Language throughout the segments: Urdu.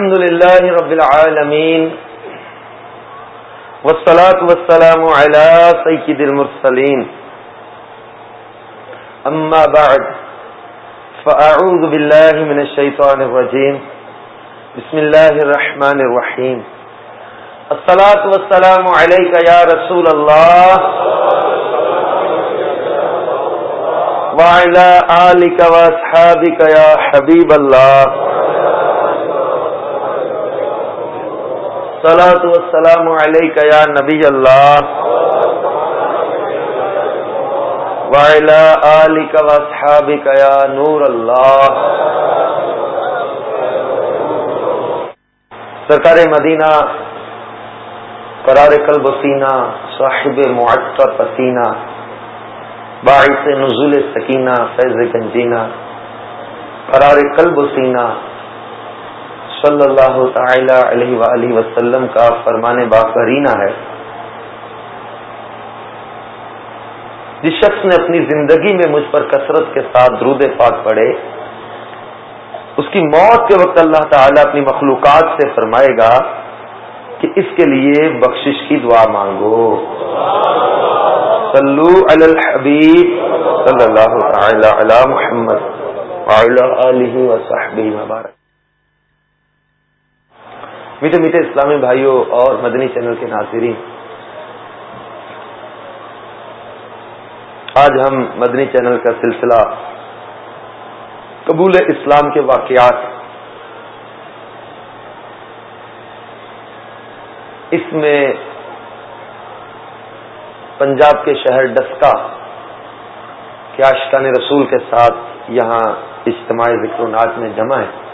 الحمد لله رب العالمين والصلاة والسلام على سيد المرسلين. أما بعد، فأعوذ بالله من الشيطان الرجيم. بسم الله الرحمن الرحيم. الصلاة والسلام عليك يا رسول الله. وعلى آلك وأصحابك يا حبيب الله. الصلاة والسلام عليك يا نبي الله. وعلى آلك وأصحابك يا نور الله. سرکار مدینہ، قرار قلب سینہ، صاحب معطر پسینہ، باعث نزول سکینہ، فیض گنجینہ، قرار قلب سینہ صلی اللہ تعالی علیہ وآلہ وسلم کا فرمان باقرینہ ہے۔ جس شخص نے اپنی زندگی میں مجھ پر کثرت کے ساتھ درود پاک پڑے اس کی موت کے وقت اللہ تعالی اپنی مخلوقات سے فرمائے گا کہ اس کے لیے بخشش کی دعا مانگو۔ صلو علی الحبیب صلی اللہ تعالی علی محمد وعلی آلہ وصحبہ مبارک میٹھے میٹھے اسلامی بھائیوں اور مدنی چینل کے ناظرین، آج ہم مدنی چینل کا سلسلہ قبول اسلام کے واقعات، اس میں پنجاب کے شہر ڈسکا کے آشقان رسول کے ساتھ یہاں اجتماعی ذکر و ناٹ میں جمع ہے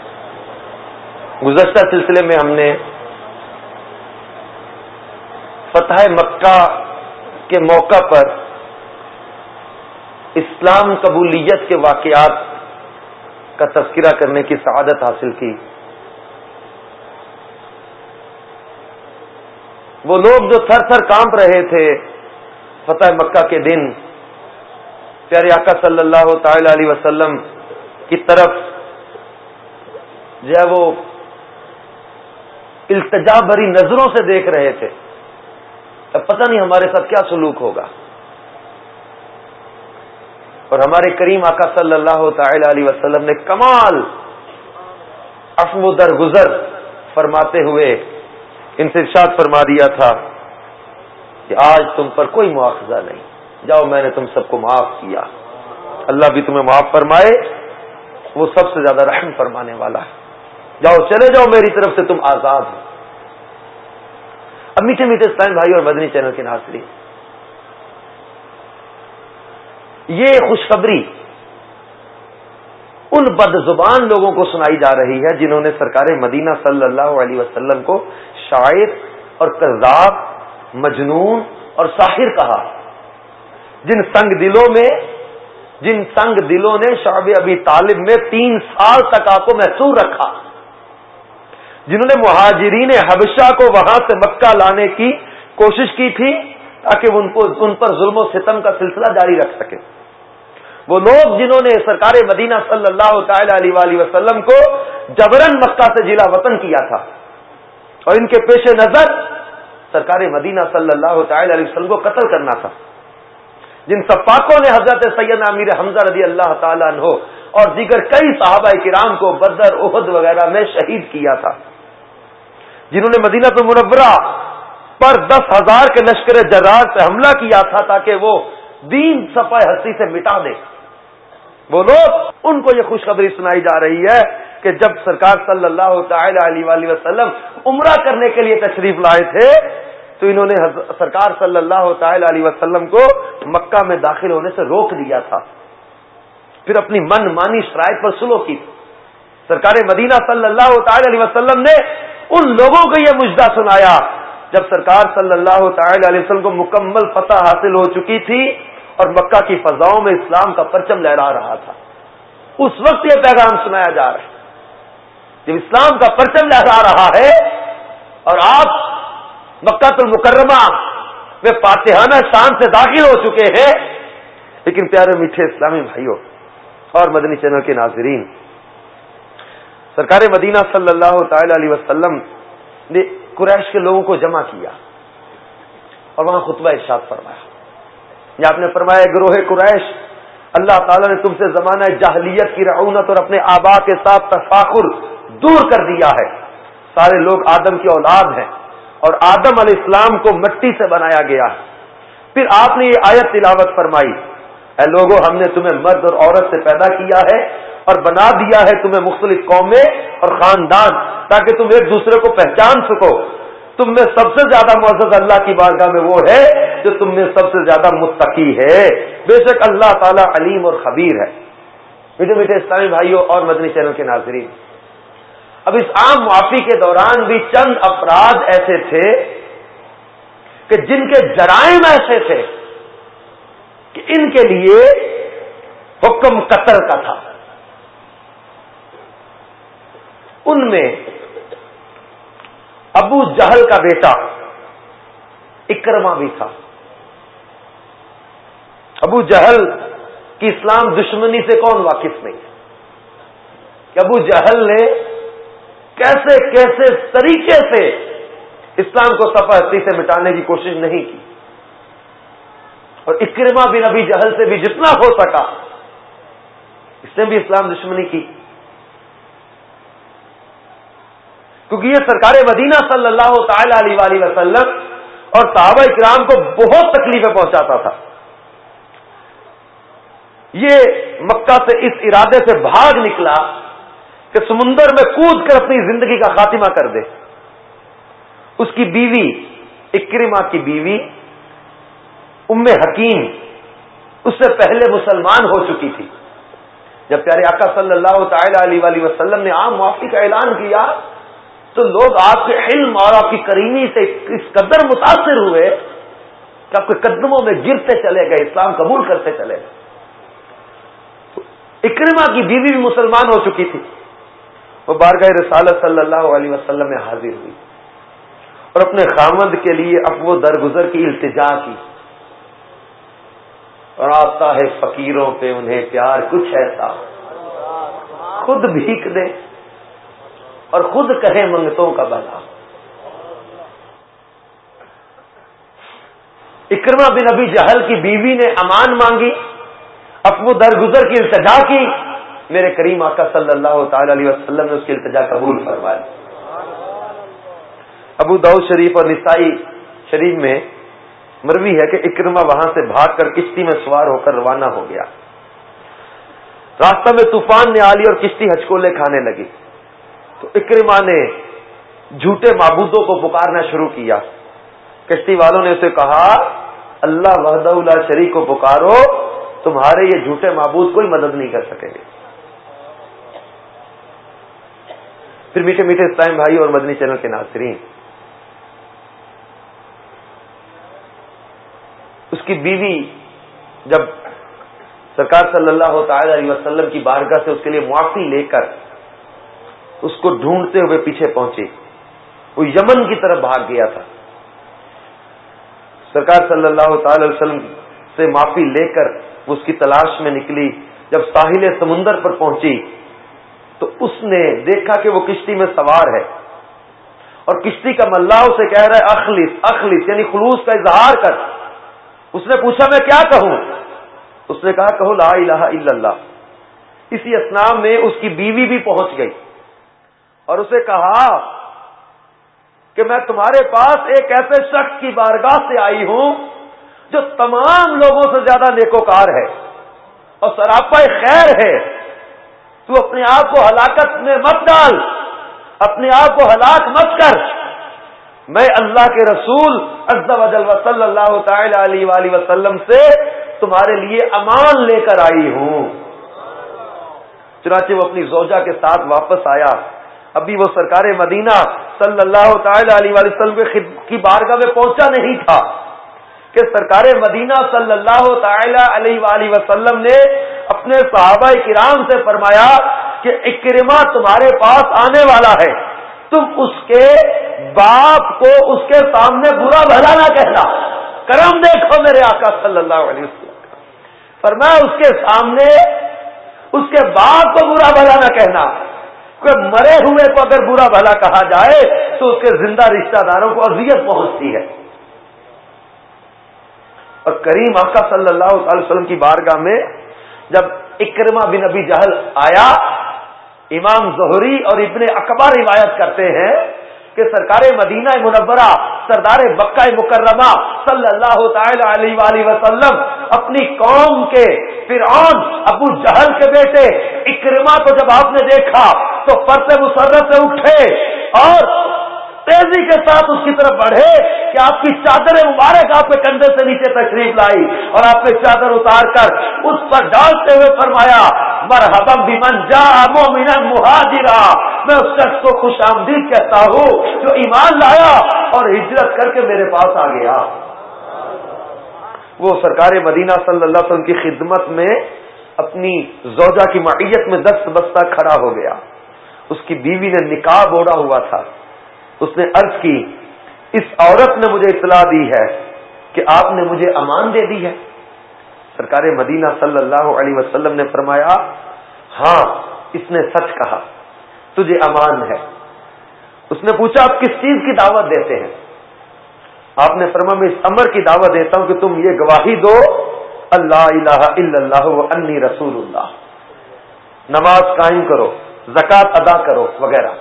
گزشتہ سلسلے میں ہم نے فتح مکہ کے موقع پر اسلام قبولیت کے واقعات کا تذکرہ کرنے کی سعادت حاصل کی۔ وہ لوگ جو تھر تھر کانپ رہے تھے فتح مکہ کے دن، پیارے آقا صلی اللہ تعالی علیہ وسلم کی طرف جو ہے وہ التجا بھری نظروں سے دیکھ رہے تھے اب پتہ نہیں ہمارے ساتھ کیا سلوک ہوگا اور ہمارے کریم آقا صلی اللہ تعالی علیہ وسلم نے کمال افو درگزر فرماتے ہوئے ان سے ارشاد فرما دیا تھا کہ آج تم پر کوئی مواخذہ نہیں۔ جاؤ، میں نے تم سب کو معاف کیا۔ اللہ بھی تمہیں معاف فرمائے، وہ سب سے زیادہ رحم فرمانے والا ہے۔ جاؤ، چلے جاؤ میری طرف سے، تم آزاد ہو۔ اب میٹھے میٹھے اسلام بھائی اور مدنی چینل کے ناصری یہ خوشخبری ان بد زبان لوگوں کو سنائی جا رہی ہے جنہوں نے سرکار مدینہ صلی اللہ علیہ وسلم کو شاعر اور کرداب مجنون اور ساحر کہا۔ جن سنگ دلوں میں، جن سنگ دلوں نے شعب ابی طالب میں تین سال تک آپ کو محسور رکھا۔ جنہوں نے مہاجرین حبشہ کو وہاں سے مکہ لانے کی کوشش کی تھی تاکہ ان کو ان پر ظلم و ستم کا سلسلہ جاری رکھ سکے۔ وہ لوگ جنہوں نے سرکار مدینہ صلی اللہ تعالی علیہ وسلم کو جبرن مکہ سے ضلع وطن کیا تھا۔ اور ان کے پیش نظر سرکار مدینہ صلی اللہ تعالی علیہ وسلم کو قتل کرنا تھا۔ جن سپاکوں نے حضرت سید امیر حمزہ رضی اللہ تعالیٰ عنہ اور دیگر کئی صحابہ کرام کو بدر عہد وغیرہ میں شہید کیا تھا۔ جنہوں نے مدینہ تو منورہ پر دس ہزار کے لشکر جرار سے حملہ کیا تھا تاکہ وہ دین صفائی ہستی سے مٹا دے۔ وہ لوگ، ان کو یہ خوشخبری سنائی جا رہی ہے کہ جب سرکار صلی اللہ تعالی علیہ وسلم عمرہ کرنے کے لیے تشریف لائے تھے، تو انہوں نے سرکار صلی اللہ تعالی علیہ وسلم کو مکہ میں داخل ہونے سے روک دیا تھا۔ پھر اپنی من مانی شرائط پر سلو کی۔ سرکار مدینہ صلی اللہ تعالی علیہ وسلم نے ان لوگوں کو یہ مجدہ سنایا جب سرکار صلی اللہ تعالی علیہ وسلم کو مکمل فتح حاصل ہو چکی تھی اور مکہ کی فضاؤں میں اسلام کا پرچم لہرا رہا تھا۔ اس وقت یہ پیغام سنایا جا رہا ہے۔ جب اسلام کا پرچم لہرا رہا ہے اور آپ مکہ المکرمہ میں فاتحانہ شان سے داخل ہو چکے ہیں، لیکن پیارے میٹھے اسلامی بھائیوں اور مدنی چینل کے ناظرین سرکار مدینہ صلی اللہ تعالی علیہ وسلم نے قریش کے لوگوں کو جمع کیا اور وہاں خطبہ ارشاد فرمایا۔ یا آپ نے فرمایا گروہ قریش، اللہ تعالیٰ نے تم سے زمانہ جاہلیت کی رعونت اور اپنے آبا کے ساتھ تفاخر دور کر دیا ہے۔ سارے لوگ آدم کی اولاد ہیں اور آدم علیہ السلام کو مٹی سے بنایا گیا ہے۔ پھر آپ نے یہ آیت تلاوت فرمائی، اے لوگوں ہم نے تمہیں مرد اور عورت سے پیدا کیا ہے۔ اور بنا دیا ہے تمہیں مختلف قومیں اور خاندان تاکہ تم ایک دوسرے کو پہچان سکو۔ تم میں سب سے زیادہ معزز اللہ کی بارگاہ میں وہ ہے جو تم میں سب سے زیادہ متقی ہے۔ بے شک اللہ تعالیٰ علیم اور خبیر ہے۔ میٹھے میٹھے اسلامی بھائیوں اور مدنی چینل کے ناظرین، اب اس عام معافی کے دوران بھی چند افراد ایسے تھے کہ جن کے جرائم ایسے تھے کہ ان کے لیے حکم قطر کا تھا۔ ان میں ابو جہل کا بیٹا اکرما بھی تھا۔ ابو جہل کی اسلام دشمنی سے کون واقف نہیں؟ کہ ابو جہل نے کیسے کیسے طریقے سے اسلام کو سفارتی سے مٹانے کی کوشش نہیں کی۔ اور اکرما بھی نبی جہل سے بھی جتنا ہو سکا، اس نے بھی اسلام دشمنی کی۔ کیونکہ یہ سرکار مدینہ صلی اللہ تعالی علیہ وسلم اور صحابہ اکرام کو بہت تکلیفیں پہنچاتا تھا۔ یہ مکہ سے اس ارادے سے بھاگ نکلا کہ سمندر میں کود کر اپنی زندگی کا خاتمہ کر دے۔ اس کی بیوی اکرما کی بیوی، ام حکیم، اس سے پہلے مسلمان ہو چکی تھی۔ جب پیارے آقا صلی اللہ تعالی علیہ وسلم نے عام معافی کا اعلان کیا تو لوگ آپ کے علم اور آپ کی کریمی سے اس قدر متاثر ہوئے کہ آپ کے قدموں میں گرتے چلے گئے، اسلام قبول کرتے چلے گئے۔ اکرما کی بیوی بھی مسلمان ہو چکی تھی۔ وہ بارگاہ رسالت صلی اللہ علیہ وسلم میں حاضر ہوئی۔ اور اپنے خامد کے لیے اب وہ درگزر کی، التجا کی۔ اور آتا ہے فقیروں پہ، انہیں پیار کچھ ایسا۔ خود بھیک دے اور خود کہے منگتوں کا بنا اکرما بن ابھی جہل کی بیوی نے امان مانگی اپو درگزر کی التجا کی۔ میرے کریم آقا صلی اللہ تعالی علیہ وسلم نے اس کی التجا قبول فرمائی۔ ابو داؤد شریف اور نسائی شریف میں مروی ہے کہ اکرما وہاں سے بھاگ کر کشتی میں سوار ہو کر روانہ ہو گیا۔ راستہ میں طوفان نے آلی اور کشتی ہچکولے کھانے لگی۔ تو اکرما نے جھوٹے معبودوں کو پکارنا شروع کیا۔ کشتی والوں نے اسے کہا، اللہ وحد اللہ شریف کو پکارو، تمہارے یہ جھوٹے معبود کوئی مدد نہیں کر سکیں گے۔ پھر میٹھے میٹھے اسلام بھائی اور مدنی چینل کے ناظرین، اس کی بیوی جب سرکار صلی اللہ تعالی علیہ وسلم کی بارگاہ سے اس کے لیے معافی لے کر اس کو ڈھونڈتے ہوئے پیچھے پہنچے۔ وہ یمن کی طرف بھاگ گیا تھا۔ سرکار صلی اللہ تعالی وسلم سے معافی لے کر اس کی تلاش میں نکلی۔ جب ساحل سمندر پر پہنچی تو اس نے دیکھا کہ وہ کشتی میں سوار ہے۔ اور کشتی کا ملا اسے کہہ رہا ہے، اخلص اخلص یعنی خلوص کا اظہار کر۔ اس نے پوچھا، میں کیا کہوں؟ اس نے کہا، کہو، لا الہ الا اللہ۔ اسی اسنام میں اس کی بیوی بھی پہنچ گئی۔ اور اسے کہا کہ میں تمہارے پاس ایک ایسے شخص کی بارگاہ سے آئی ہوں جو تمام لوگوں سے زیادہ نیکوکار ہے اور سراپا خیر ہے۔ تو اپنے آپ کو ہلاکت میں مت ڈال۔ اپنے آپ کو ہلاک مت کر۔ میں اللہ کے رسول و صلی اللہ تعالی علیہ وسلم سے تمہارے لیے امان لے کر آئی ہوں۔ چنانچہ وہ اپنی زوجہ کے ساتھ واپس آیا۔ ابھی وہ سرکار مدینہ صلی اللہ تعالی علیہ وسلم کی بارگاہ میں پہنچا نہیں تھا کہ سرکار مدینہ صلی اللہ تعالی علیہ وآلہ وسلم نے اپنے صحابہ کرام سے فرمایا کہ اکرما تمہارے پاس آنے والا ہے۔ تم اس کے باپ کو اس کے سامنے برا بھلا نہ کہنا۔ کرم دیکھو میرے آقا صلی اللہ علیہ وسلم۔ فرمایا اس کے سامنے اس کے باپ کو برا بھلا نہ کہنا۔ کہ مرے ہوئے کو اگر برا بھلا کہا جائے تو اس کے زندہ رشتہ داروں کو اذیت پہنچتی ہے۔ اور کریم آقا صلی اللہ علیہ وسلم کی بارگاہ میں جب اکرما بن ابی جہل آیا، امام زہری اور ابن اکبر روایت کرتے ہیں کہ سرکار مدینہ منورہ، سردار مکہ مکرمہ صلی اللہ تعالی علیہ وآلہ وسلم، اپنی قوم کے فرعون، ابو جہل کے بیٹے اکرما کو جب آپ نے دیکھا تو فرس مسرت سے اٹھے اور تیزی کے ساتھ اس کی طرف بڑھے کہ آپ کی چادر مبارک آپ کے کندھے سے نیچے تشریف لائی اور آپ نے چادر اتار کر اس پر ڈالتے ہوئے فرمایا مرحبم بھی من جا مومن مہاجرا. میں اس شخص کو خوش آمدید کہتا ہوں جو ایمان لایا اور ہجرت کر کے میرے پاس آ گیا۔ وہ سرکار مدینہ صلی اللہ علیہ وسلم کی خدمت میں اپنی زوجہ کی معیت میں دست بستہ کھڑا ہو گیا۔ اس کی بیوی نے نکاح اوڑا ہوا تھا۔ اس نے عرض کی، اس عورت نے مجھے اطلاع دی ہے کہ آپ نے مجھے امان دے دی ہے. سرکار مدینہ صلی اللہ علیہ وسلم نے فرمایا ہاں اس نے سچ کہا، تجھے امان ہے۔ اس نے پوچھا، آپ کس چیز کی دعوت دیتے ہیں؟ آپ نے فرما، میں اس امر کی دعوت دیتا ہوں کہ تم یہ گواہی دو، اللہ الہ الا اللہ و انی رسول اللہ۔ نماز قائم کرو، زکات ادا کرو، وغیرہ۔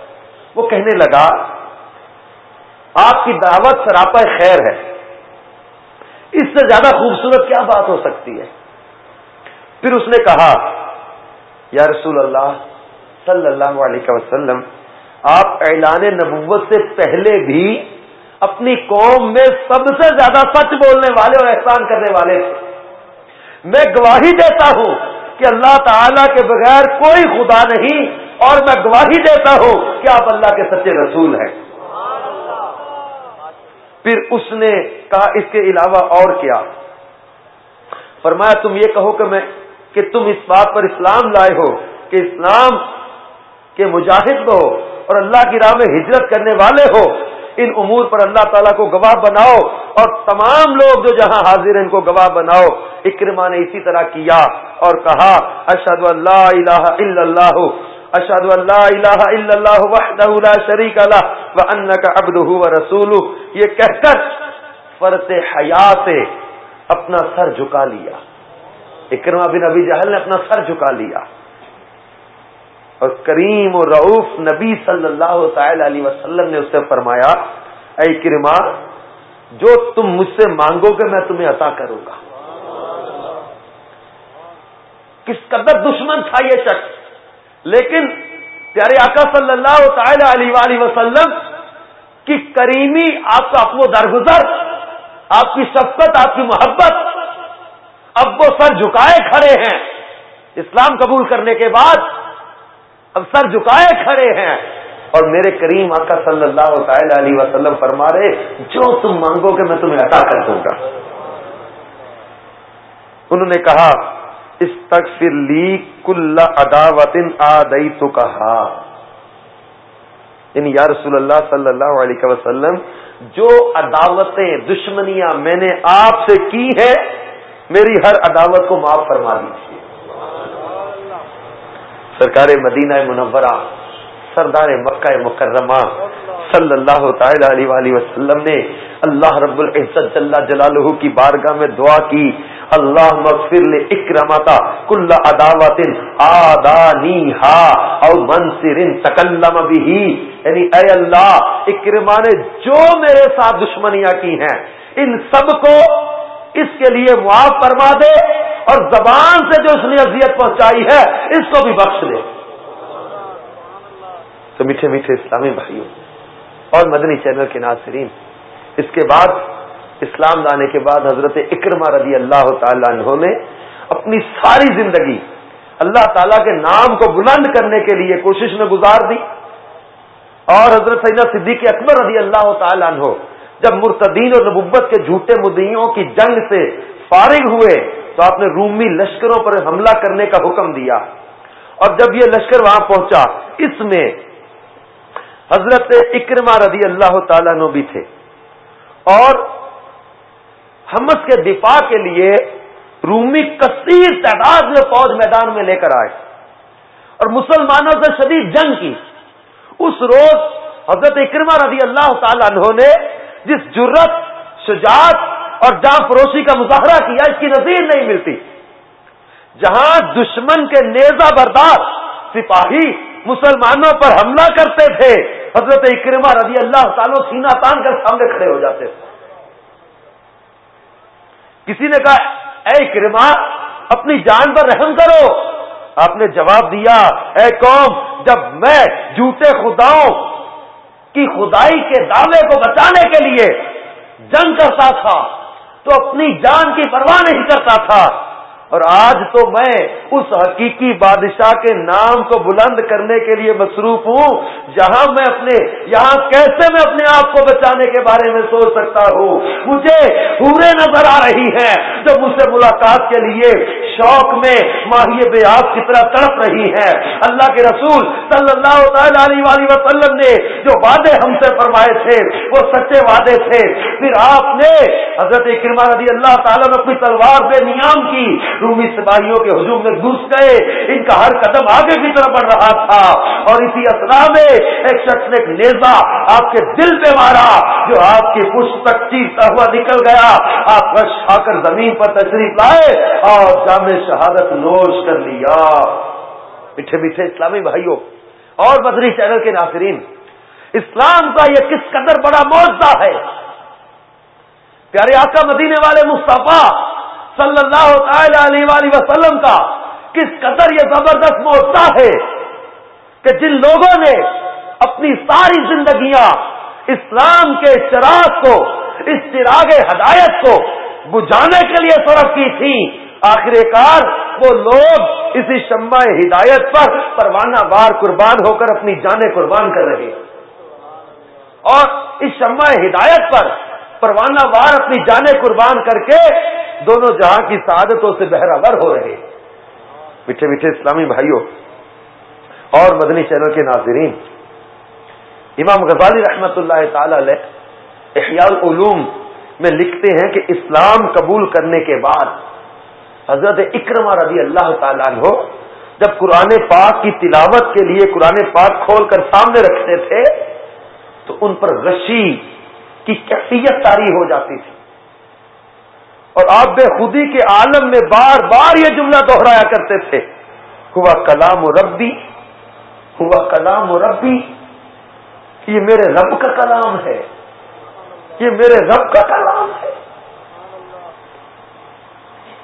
وہ کہنے لگا آپ کی دعوت سراپا خیر ہے۔ اس سے زیادہ خوبصورت کیا بات ہو سکتی ہے؟ پھر اس نے کہا، یا رسول اللہ صلی اللہ علیہ وسلم، آپ اعلان نبوت سے پہلے بھی اپنی قوم میں سب سے زیادہ سچ بولنے والے اور احسان کرنے والے تھے۔ میں گواہی دیتا ہوں کہ اللہ تعالی کے بغیر کوئی خدا نہیں اور میں گواہی دیتا ہوں کہ آپ اللہ کے سچے رسول ہیں۔ پھر اس نے کہا اس کے علاوہ اور کیا؟ فرمایا، تم یہ کہو کہ میں کہ تم اس بات پر اسلام لائے ہو، کہ اسلام کے مجاہد ہو اور اللہ کی راہ میں ہجرت کرنے والے ہو۔ ان امور پر اللہ تعالیٰ کو گواہ بناؤ اور تمام لوگ جو جہاں حاضر ہیں ان کو گواہ بناؤ۔ اکرما نے اسی طرح کیا اور کہا اشد اللہ الہ الا اللہ اشد اللہ الہ الا اللہ وحدہ لا شریک اللہ وانک عبدہ ورسولہ یہ کہہ کر فرت حیا سے اپنا سر جھکا لیا۔ اکرما بن ابی جہل نے اپنا سر جھکا لیا۔ اور کریم و رعوف نبی صلی اللہ تعالی علیہ وسلم نے اس سے فرمایا، اے کرما جو تم مجھ سے مانگو گے میں تمہیں عطا کروں گا۔ کس قدر دشمن تھا یہ شخص؟ لیکن پیارے آقا صلی اللہ تعالی علیہ وسلم کی کریمی آپ کا اپو درگزر، آپ کی شفقت، آپ کی محبت، اب وہ سر جھکائے کھڑے ہیں۔ اسلام قبول کرنے کے بعد اب سر جھکائے کھڑے ہیں۔ اور میرے کریم آقا صلی اللہ تعالی علیہ وسلم فرما رہے، جو تم مانگو گے میں تمہیں عطا کر دوں گا۔ انہوں نے کہا استغفر لی کل اداوت آدئی تو کہا یعنی یا رسول اللہ صلی اللہ علیہ وسلم، جو عداوتیں دشمنیاں میں نے آپ سے کی ہے میری ہر عداوت کو معاف فرما دیجیے سرکار مدینہ منورہ، سردار مکہ مکرمہ صلی اللہ تعالی علیہ وسلم نے اللہ رب العزت جل جلالہ کی بارگاہ میں دعا کی۔ اللہ مغفر لے اکرمتا کل اداوت آدانی ہا او منصر تکلم بھی یعنی اے اللہ اکرما نے جو میرے ساتھ دشمنیاں کی ہیں، ان سب کو اس کے لیے معاف فرما دے اور زبان سے جو اس نے اذیت پہنچائی ہے، اس کو بھی بخش دے۔ تو میٹھے میٹھے اسلامی بھائیوں، اور مدنی چینل کے ناظرین، اس کے بعد اسلام لانے کے بعد حضرت اکرما رضی اللہ تعالیٰ عنہ نے اپنی ساری زندگی اللہ تعالیٰ کے نام کو بلند کرنے کے لیے کوشش میں گزار دی اور حضرت سیدہ صدیق اکبر رضی اللہ تعالیٰ عنہ جب مرتدین اور نبوت کے جھوٹے مدیوں کی جنگ سے فارغ ہوئے تو آپ نے رومی لشکروں پر حملہ کرنے کا حکم دیا اور جب یہ لشکر وہاں پہنچا، اس میں حضرت اکرما رضی اللہ تعالیٰ عنہ بھی تھے اور حمس کے دفاع کے لیے رومی کثیر تعداد میں فوج میدان میں لے کر آئے اور مسلمانوں سے شدید جنگ کی۔ اس روز حضرت اکرما رضی اللہ تعالیٰ عنہ نے جس جرت شجاعت اور جاں فروشی کا مظاہرہ کیا، اس کی نظیر نہیں ملتی۔ جہاں دشمن کے نیزہ بردار، سپاہی مسلمانوں پر حملہ کرتے تھے، حضرت اکرما رضی اللہ تعالیٰ سینا تان کر سامنے کھڑے ہو جاتے تھے۔ کسی نے کہا، اے کرما، اپنی جان پر رحم کرو. آپ نے جواب دیا، اے قوم، جب میں جھوٹے خداؤں کی خدائی کے دعوے کو بچانے کے لیے جنگ کرتا تھا، تو اپنی جان کی پرواہ نہیں کرتا تھا۔ اور آج تو میں اس حقیقی بادشاہ کے نام کو بلند کرنے کے لیے مصروف ہوں، جہاں میں اپنے، یہاں کیسے میں اپنے آپ کو بچانے کے بارے میں سوچ سکتا ہوں؟ مجھے پورے نظر آ رہی ہیں جو مجھ سے ملاقات کے لیے شوق میں ماہی بے آپ کی طرح تڑپ رہی ہیں اللہ کے رسول صلی اللہ تعالی علیہ وسلم نے جو وعدے ہم سے فرمائے تھے، وہ سچے وعدے تھے۔ پھر آپ نے حضرت کرما رضی اللہ تعالیٰ نے اپنی تلوار بے نیام کی۔ رومی سپاہیوں کے ہجوم میں گھس گئے۔ ان کا ہر قدم آگے کی طرف بڑھ رہا تھا۔ اور اسی اثنا میں ایک شخص نے ایک نیزا آپ کے دل پہ مارا، جو آپ کی پشت تک چیرتا ہوا نکل گیا۔ آپ رش آ کر زمین پر تشریف لائے۔ اور جامع شہادت نوش کر لیا۔ میٹھے میٹھے اسلامی بھائیوں، اور بدری چینل کے ناظرین، اسلام کا یہ کس قدر بڑا معاوضہ ہے؟ پیارے آقا مدینے والے مصطفیٰ صلی اللہ تعالی علیہ وسلم کا کس قدر یہ زبردست موقع ہے کہ جن لوگوں نے اپنی ساری زندگیاں اسلام کے چراغ کو، اس چراغ ہدایت کو بجھانے کے لیے سرف کی تھی۔ آخر کار وہ لوگ اسی شمع ہدایت پر پروانہ وار قربان ہو کر اپنی جانیں قربان کر رہے اور اس شمع ہدایت پر پروانہ وار اپنی جانیں قربان کر کے دونوں جہاں کی سعادتوں سے بہراور ہو رہے۔ میٹھے میٹھے اسلامی بھائیوں اور مدنی چینل کے ناظرین، امام غزالی رحمت اللہ تعالی علیہ احیاء العلوم میں لکھتے ہیں کہ اسلام قبول کرنے کے بعد حضرت اکرما رضی اللہ تعالیٰ ہو جب قرآن پاک کی تلاوت کے لیے قرآن پاک کھول کر سامنے رکھتے تھے، تو ان پر غشی کی کیفیت تاری ہو جاتی تھی۔ اور آپ بے خودی کے عالم میں بار بار یہ جملہ دوہرایا کرتے تھے۔ ہوا کلام و ربی، ہوا کلام و ربی، یہ میرے رب کا کلام ہے۔ یہ میرے رب کا کلام ہے۔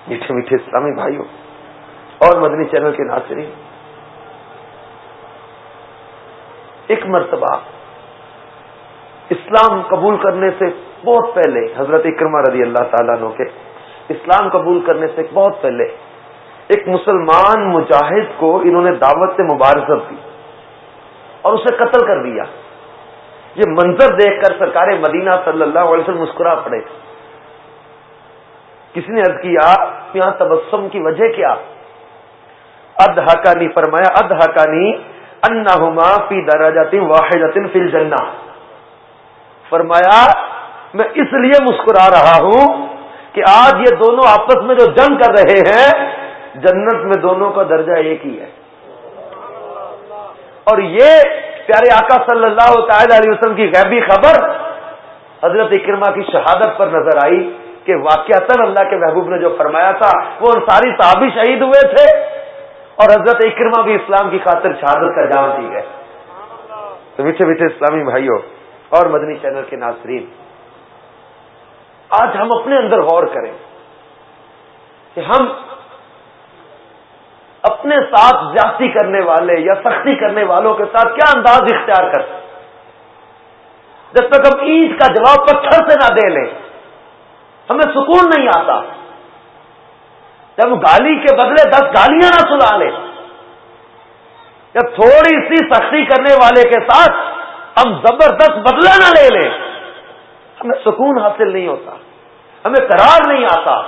میٹھے میٹھے اسلامی بھائیوں، اور مدنی چینل کے ناظرین، ایک مرتبہ اسلام قبول کرنے سے بہت پہلے، حضرت اکرما رضی اللہ تعالیٰ نو کے اسلام قبول کرنے سے بہت پہلے، ایک مسلمان مجاہد کو انہوں نے دعوت سے مبارکت دی اور اسے قتل کر دیا۔ یہ منظر دیکھ کر سرکار مدینہ صلی اللہ علیہ وسلم مسکرا پڑے۔ کسی نے عرض کیا؟ یہاں تبسم کی وجہ کیا؟ اد حقانی فرمایا اد حقانی انا فی دراجاتی واحد فل جنا فرمایا، میں اس لیے مسکرا رہا ہوں کہ آج یہ دونوں آپس میں جو جنگ کر رہے ہیں، جنت میں دونوں کا درجہ ایک ہی ہے۔ اور یہ پیارے آقا صلی اللہ تعالی علیہ وسلم کی غیبی خبر حضرت اکرما کی شہادت پر نظر آئی کہ واقعات اللہ کے محبوب نے جو فرمایا تھا، وہ ان ساری صحابی شہید ہوئے تھے اور حضرت اکرما بھی اسلام کی خاطر شہادت کا جان دی گئے تو میٹھے میٹھے اسلامی بھائیوں اور مدنی چینل کے ناظرین، آج ہم اپنے اندر غور کریں کہ ہم اپنے ساتھ زیادتی کرنے والے یا سختی کرنے والوں کے ساتھ کیا انداز اختیار کرتے جب تک ہم اینٹ کا جواب پتھر سے نہ دے لیں، ہمیں سکون نہیں آتا۔ جب گالی کے بدلے دس گالیاں نہ سنا لیں، جب تھوڑی سی سختی کرنے والے کے ساتھ ہم زبردست بدلہ نہ لے لیں۔ ہمیں سکون حاصل نہیں ہوتا، ہمیں قرار نہیں آتا۔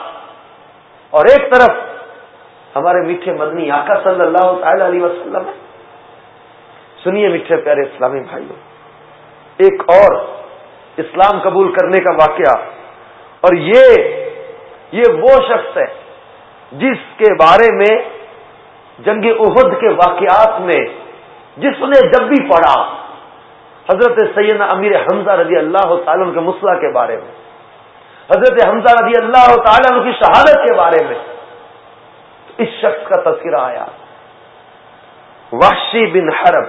اور ایک طرف ہمارے میٹھے مدنی آقا صلی اللہ تعالی علیہ وسلم، سنیے میٹھے پیارے اسلامی بھائیوں، ایک اور اسلام قبول کرنے کا واقعہ۔ اور یہ یہ وہ شخص ہے جس کے بارے میں جنگ عہد کے واقعات میں جس نے جب بھی پڑھا حضرت سیدنا امیر حمزہ رضی اللہ تعالیٰ کے مسئلہ کے بارے میں، حضرت حمزہ رضی اللہ تعالیٰ کی شہادت کے بارے میں اس شخص کا تذکرہ آیا۔ وحشی بن حرب۔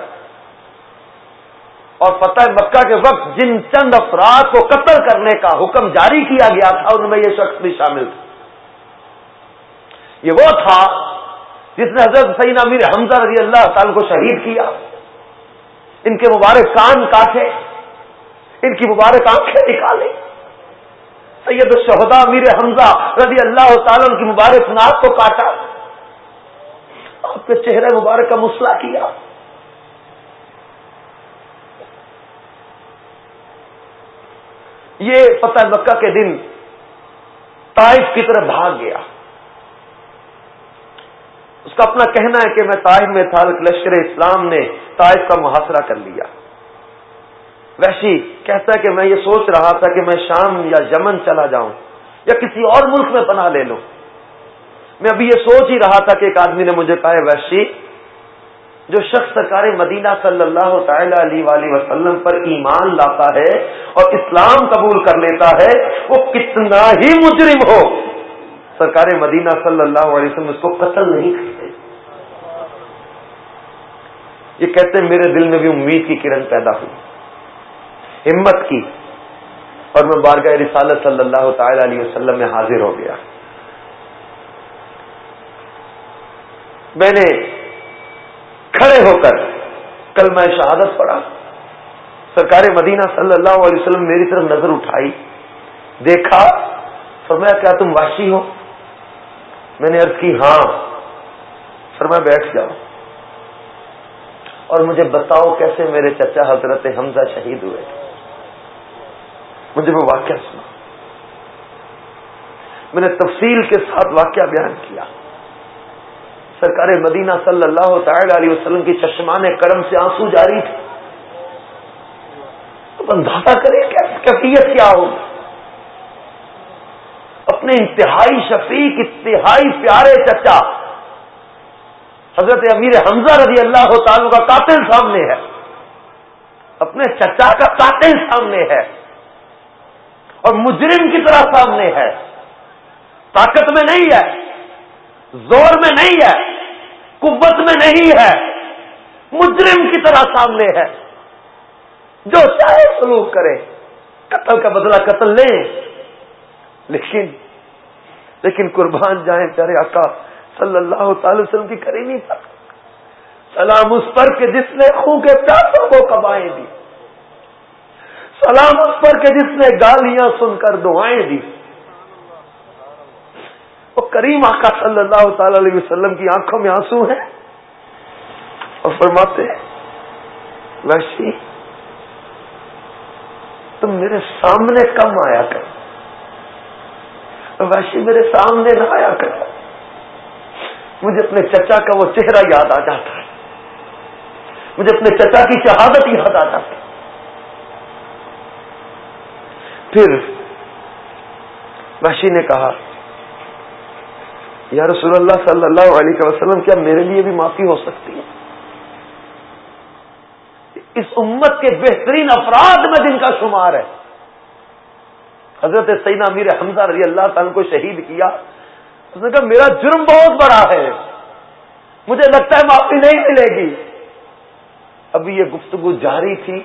اور فتح مکہ کے وقت جن چند افراد کو قتل کرنے کا حکم جاری کیا گیا تھا، ان میں یہ شخص بھی شامل تھا۔ یہ وہ تھا جس نے حضرت سعین امیر حمزہ رضی اللہ تعالی کو شہید کیا۔ ان کے مبارک کان کاٹے، ان کی مبارک آنکھیں نکالے سید الشہدا امیر حمزہ رضی اللہ تعالیٰ ان کی مبارک ناک کو کاٹا۔ آپ کے چہرے مبارک کا مسئلہ کیا؟ یہ فتح مکہ کے دن طائف کی طرف بھاگ گیا۔ اس کا اپنا کہنا ہے کہ میں طائف میں تھا لشکر اسلام نے طائف کا محاصرہ کر لیا۔ ویشی کہتا ہے کہ میں یہ سوچ رہا تھا کہ میں شام یا یمن چلا جاؤں یا کسی اور ملک میں پناہ لے لوں۔ میں ابھی یہ سوچ ہی رہا تھا کہ ایک آدمی نے مجھے کہا ویشی جو شخص سرکار مدینہ صلی اللہ تعالی علیہ وسلم پر ایمان لاتا ہے اور اسلام قبول کر لیتا ہے، وہ کتنا ہی مجرم ہو۔ سرکار مدینہ صلی اللہ علیہ وسلم اس کو قتل نہیں کرتے۔ یہ کہتے ہیں میرے دل میں بھی امید کی کرن پیدا ہوئی۔ ہمت کی۔ اور میں بارگاہ رسالت صلی اللہ تعالی علیہ وسلم میں حاضر ہو گیا۔ میں نے کھڑے ہو کر کل میں شہادت پڑا سرکار مدینہ صلی اللہ علیہ وسلم میری طرف نظر اٹھائی۔ دیکھا، فرمایا، کیا تم واشی ہو؟ میں نے عرض کی ہاں۔ فرمایا بیٹھ جاؤ اور مجھے بتاؤ کیسے میرے چچا حضرت حمزہ شہید ہوئے۔ مجھے وہ واقعہ سنا میں نے تفصیل کے ساتھ واقعہ بیان کیا۔ سرکار مدینہ صلی اللہ تعالی علیہ وسلم کی چشمان کرم سے آنسو جاری تھے۔ تو اندازہ کرے کیفیت کیا ہوگی؟ اپنے انتہائی شفیق، انتہائی پیارے چچا، حضرت امیر حمزہ رضی اللہ تعالی کا قاتل سامنے ہے۔ اپنے چچا کا قاتل سامنے ہے۔ اور مجرم کی طرح سامنے ہے۔ طاقت میں نہیں ہے۔ زور میں نہیں ہے۔ قوت میں نہیں ہے۔ مجرم کی طرح سامنے ہے۔ جو چاہے سلوک کرے، قتل کا بدلہ قتل لیں۔ لیکن لیکن قربان جائیں چارے آقا صلی اللہ تعالی وسلم کی کری نہیں تھا۔ سلام اس پر کہ جس نے خون کے پیاسوں کو کبائیں دی۔ سلام اس پر کہ جس نے گالیاں سن کر دعائیں دی۔ وہ کریم آقا صلی اللہ تعالی علیہ وسلم کی آنکھوں میں آنسو ہیں۔ اور فرماتے ویسی تم میرے سامنے کم آیا کر ویسی میرے سامنے نہ آیا کر مجھے اپنے چچا کا وہ چہرہ یاد آ جاتا ہے۔ مجھے اپنے چچا کی شہادت یاد آ جاتی پھر وحشی نے کہا، یا رسول اللہ صلی اللہ علیہ وسلم، کیا میرے لیے بھی معافی ہو سکتی ہے؟ اس امت کے بہترین افراد میں جن کا شمار ہے۔ حضرت سینا امیر حمزہ رضی اللہ تعالیٰ کو شہید کیا۔ اس نے کہا، میرا جرم بہت بڑا ہے۔ مجھے لگتا ہے معافی نہیں ملے گی۔ ابھی یہ گفتگو جاری تھی۔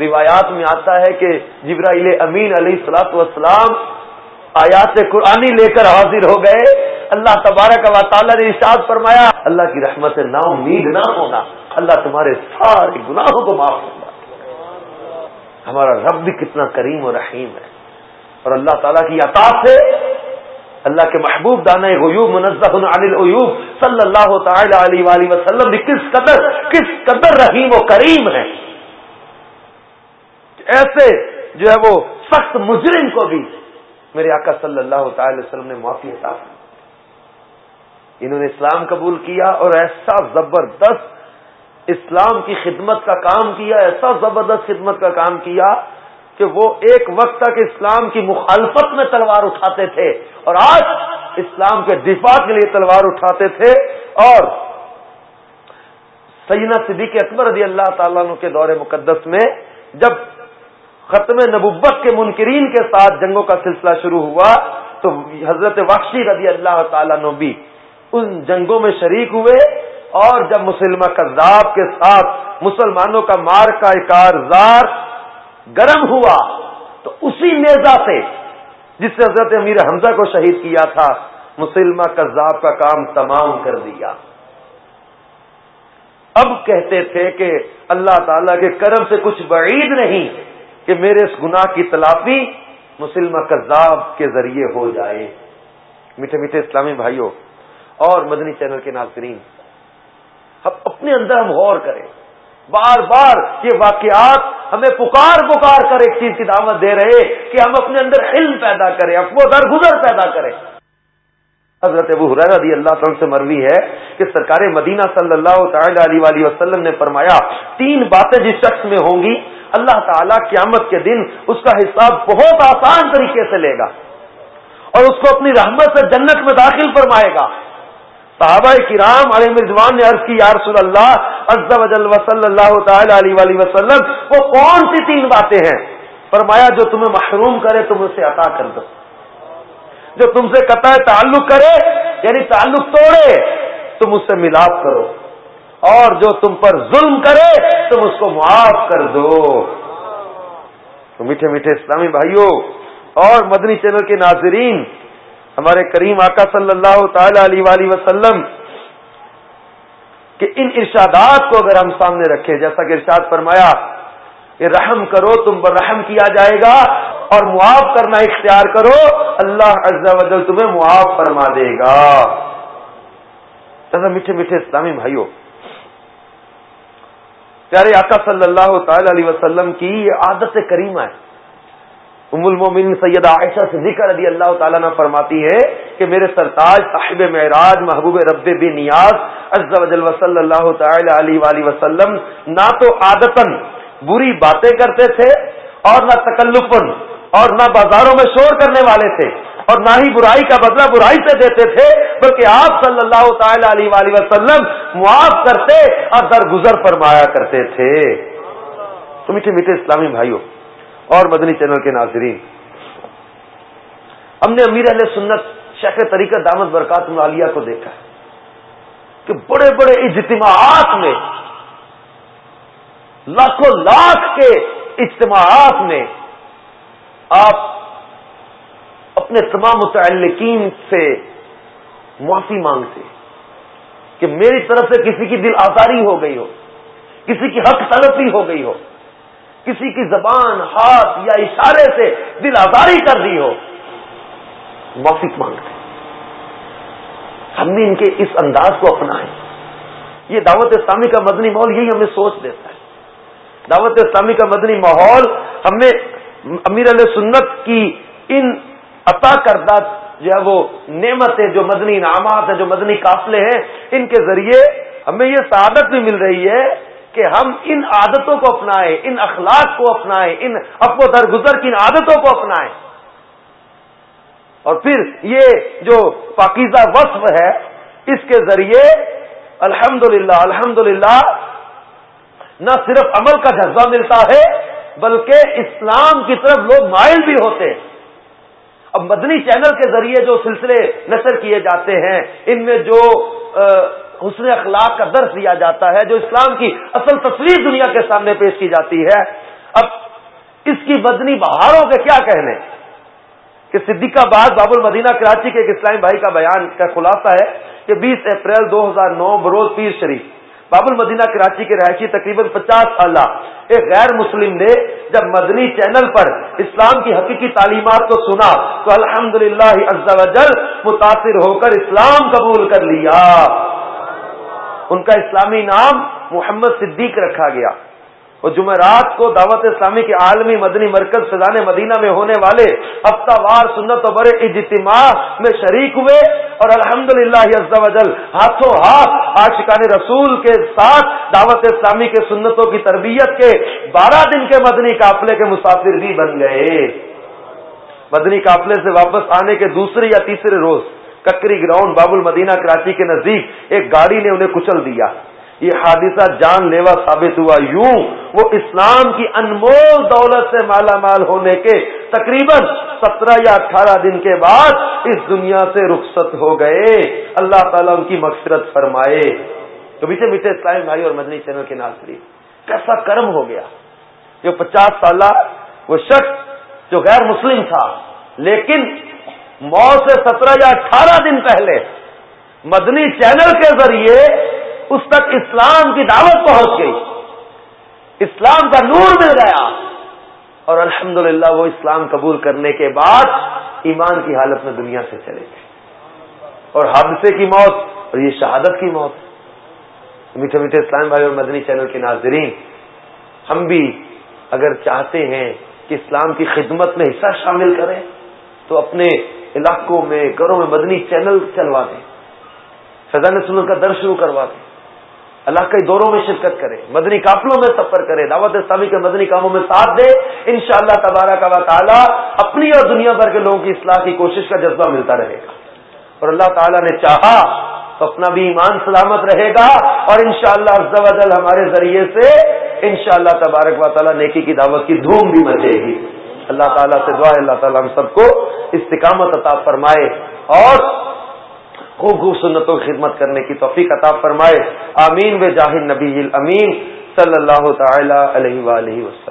روایات میں آتا ہے کہ جبرائیل امین علیہ السلاط وسلام آیات قرآنی لے کر حاضر ہو گئے۔ اللہ تبارک و تعالیٰ نے ارشاد فرمایا، اللہ کی رحمت نا امید نہ ہونا، اللہ تمہارے سارے گناہوں کو معاف کرنا ہمارا رب بھی کتنا کریم اور رحیم ہے۔ اور اللہ تعالیٰ کی عطا سے اللہ کے محبوب دانا غیوب منزہ عن العیوب۔ صلی اللہ تعالی علیہ وآلہ وسلم بھی کس قدر کس قدر رحیم و کریم ہے۔ ایسے جو ہے وہ سخت مجرم کو بھی میرے آقا صلی اللہ تعالی وسلم نے معافی عطا انہوں نے اسلام قبول کیا اور ایسا زبردست اسلام کی خدمت کا کام کیا، ایسا زبردست خدمت کا کام کیا کہ وہ ایک وقت تک اسلام کی مخالفت میں تلوار اٹھاتے تھے اور آج اسلام کے دفاع کے لیے تلوار اٹھاتے تھے اور سیدنا صدیق اکبر رضی اللہ تعالیٰ عنہ کے دور مقدس میں جب ختم نبوت کے منکرین کے ساتھ جنگوں کا سلسلہ شروع ہوا، تو حضرت وحشی رضی اللہ تعالیٰ عنہ بھی ان جنگوں میں شریک ہوئے اور جب مسلمہ کذاب کے ساتھ مسلمانوں کا مار کا کارزار گرم ہوا تو اسی نیزا سے، جس سے حضرت امیر حمزہ کو شہید کیا تھا، مسلمہ کذاب کا کام تمام کر دیا۔ اب کہتے تھے کہ اللہ تعالی کے کرم سے کچھ بعید نہیں کہ میرے اس گناہ کی تلافی مسلمہ کذاب کے ذریعے ہو جائے۔ میٹھے میٹھے اسلامی بھائیوں اور مدنی چینل کے ناظرین، ہم اپنے اندر ہم غور کریں۔ بار بار یہ واقعات ہمیں پکار پکار کر ایک چیز کی دعوت دے رہے کہ ہم اپنے اندر علم پیدا کریں افو درگزر پیدا کریں۔ حضرت ابو رضی اللہ تعالی سے مروی ہے کہ سرکار مدینہ صلی اللہ تعالی علیہ وسلم نے فرمایا، تین باتیں جس شخص میں ہوں گی، اللہ تعالیٰ قیامت کے دن اس کا حساب بہت آسان طریقے سے لے گا اور اس کو اپنی رحمت سے جنت میں داخل فرمائے گا۔ صحابہ کرام علیہ مرزوان نے عرض کی، یا رسول اللہ، عز و جل وصل اللہ تعالی علیہ وسلم، وہ کون سی تین باتیں ہیں؟ فرمایا، جو تمہیں محروم کرے، تم اسے عطا کر دو۔ جو تم سے قطع تعلق کرے یعنی تعلق توڑے، تم اس سے ملاپ کرو۔ اور جو تم پر ظلم کرے، تم اس کو معاف کر دو۔ تو میٹھے میٹھے اسلامی بھائیوں اور مدنی چینل کے ناظرین ہمارے کریم آقا صلی اللہ تعالی علیہ وسلم کہ ان ارشادات کو اگر ہم سامنے رکھیں، جیسا کہ ارشاد فرمایا کہ رحم کرو، تم پر رحم کیا جائے گا اور معاف کرنا اختیار کرو، اللہ عز و جل تمہیں معاف فرما دے گا۔ میٹھے میٹھے اسلامی بھائیوں، پیارے آقا صلی اللہ تعالی علیہ وسلم کی یہ عادت کریمہ ہے۔ ام المومن سیدہ عائشہ ذکر رضی اللہ تعالیٰ نے فرماتی ہے کہ میرے سرتاج صاحب معراج محبوب رب بے نیاز عز و جل صلی اللہ تعالی علیہ وسلم نہ تو عادتن بری باتیں کرتے تھے اور نہ تکلفن اور نہ بازاروں میں شور کرنے والے تھے اور نہ ہی برائی کا بدلہ برائی سے دیتے تھے، بلکہ آپ صلی اللہ تعالی علیہ وسلم معاف کرتے اور درگزر فرمایا کرتے تھے۔ تو میٹھے میٹھے اسلامی بھائیوں اور مدنی چینل کے ناظرین۔ ہم نے امیر علیہ سنت شیخ طریقہ دامت برکات مالیہ کو دیکھا کہ بڑے بڑے اجتماعات میں، لاکھوں لاکھ کے اجتماعات میں آپ اپنے تمام متعلقین سے معافی مانگتے کہ میری طرف سے کسی کی دل آزاری ہو گئی ہو، کسی کی حق تلفی ہو گئی ہو۔ کسی کی زبان، ہاتھ یا اشارے سے دل آزاری کر دی ہو، معافی مانگتے ہم نے ان کے اس انداز کو اپنائے یہ دعوت اسلامی کا مدنی ماحول، یہی ہمیں سوچ دیتا ہے۔ دعوت اسلامی کا مدنی ماحول، ہم نے امیر علیہ سنت کی ان عطا کردہ جو ہے وہ نعمتیں، جو مدنی انعامات ہیں، جو مدنی قافلے ہیں، ان کے ذریعے ہمیں یہ سعادت بھی مل رہی ہے کہ ہم ان عادتوں کو اپنائیں، ان اخلاق کو اپنائیں، ان اپ و درگزر کی ان عادتوں کو اپنائیں۔ اور پھر یہ جو پاکیزہ وصف ہے، اس کے ذریعے الحمد للہ الحمد نہ صرف عمل کا جذبہ ملتا ہے، بلکہ اسلام کی طرف لوگ مائل بھی ہوتے ہیں۔ اب مدنی چینل کے ذریعے جو سلسلے نشر کیے جاتے ہیں، ان میں جو حسن اخلاق کا درس دیا جاتا ہے جو اسلام کی اصل تصویر دنیا کے سامنے پیش کی جاتی ہے۔ اب اس کی مدنی بہاروں کے کیا کہنے؟ کہ صدیقہ بعد باب المدینہ، کراچی کے ایک اسلامی بھائی کا بیان کا خلاصہ ہے کہ بیس اپریل دو ہزار نو، بروز پیر شریف، باب المدینہ، کراچی کے رہائشی تقریباً پچاس سالہ ایک غیر مسلم نے جب مدنی چینل پر اسلام کی حقیقی تعلیمات کو سنا تو الحمد للہ متاثر ہو کر اسلام قبول کر لیا۔ ان کا اسلامی نام محمد صدیق رکھا گیا۔ اور جمعرات کو دعوت اسلامی کے عالمی مدنی مرکز فضان مدینہ میں ہونے والے ہفتہ وار سنت و بڑے اجتماع میں شریک ہوئے اور الحمد للہ ہاتھوں ہاتھ آشقان رسول کے ساتھ دعوت اسلامی کے سنتوں کی تربیت کے بارہ دن کے مدنی قافلے کے مسافر بھی بن گئے۔ مدنی قافلے سے واپس آنے کے دوسرے یا تیسرے روز ککری گراؤنڈ باب المدینہ کراچی کے نزدیک ایک گاڑی نے انہیں کچل دیا۔ یہ حادثہ جان لیوا ثابت ہوا۔ یوں وہ اسلام کی انمول دولت سے مالا مال ہونے کے تقریباً سترہ یا اٹھارہ دن کے بعد اس دنیا سے رخصت ہو گئے۔ اللہ تعالیٰ ان کی مغفرت فرمائے۔ تو میٹھے میٹھے اسلامی بھائی اور مدنی چینل کے ناظرین، کیسا کرم ہو گیا۔ جو پچاس سالہ وہ شخص جو غیر مسلم تھا، لیکن موت سے سترہ یا اٹھارہ دن پہلے مدنی چینل کے ذریعے اس تک اسلام کی دعوت پہنچ گئی۔ اسلام کا نور مل گیا۔ اور الحمدللہ وہ اسلام قبول کرنے کے بعد ایمان کی حالت میں دنیا سے چلے گئے۔ اور حادثے کی موت اور یہ شہادت کی موت۔ میٹھے میٹھے اسلام بھائی اور مدنی چینل کے ناظرین، ہم بھی اگر چاہتے ہیں کہ اسلام کی خدمت میں حصہ شامل کریں، تو اپنے علاقوں میں، گھروں میں مدنی چینل چلوا دیں فضان سنت کا در شروع کروا دیں اللہ کے دوروں میں شرکت کرے، مدنی قافلوں میں سفر کرے، دعوت اسلامی کے مدنی کاموں میں ساتھ دے۔ ان شاء اللہ تبارہ تعالیٰ اپنی اور دنیا بھر کے لوگوں کی اصلاح کی کوشش کا جذبہ ملتا رہے گا۔ اور اللہ تعالیٰ نے چاہا تو اپنا بھی ایمان سلامت رہے گا۔ اور انشاءاللہ شاء اللہ ہمارے ذریعے سے انشاءاللہ تبارک و تعالیٰ نیکی کی دعوت کی دھوم بھی مچے گی۔ اللہ تعالیٰ سے دعا اللہ تعالیٰ ہم سب کو استقامت عطا فرمائے اور خوب خوب سنتوں کی خدمت کرنے کی توفیق عطا فرمائے۔ آمین و جاہد نبی امین صلی اللہ تعالی علیہ وآلہ وسلم۔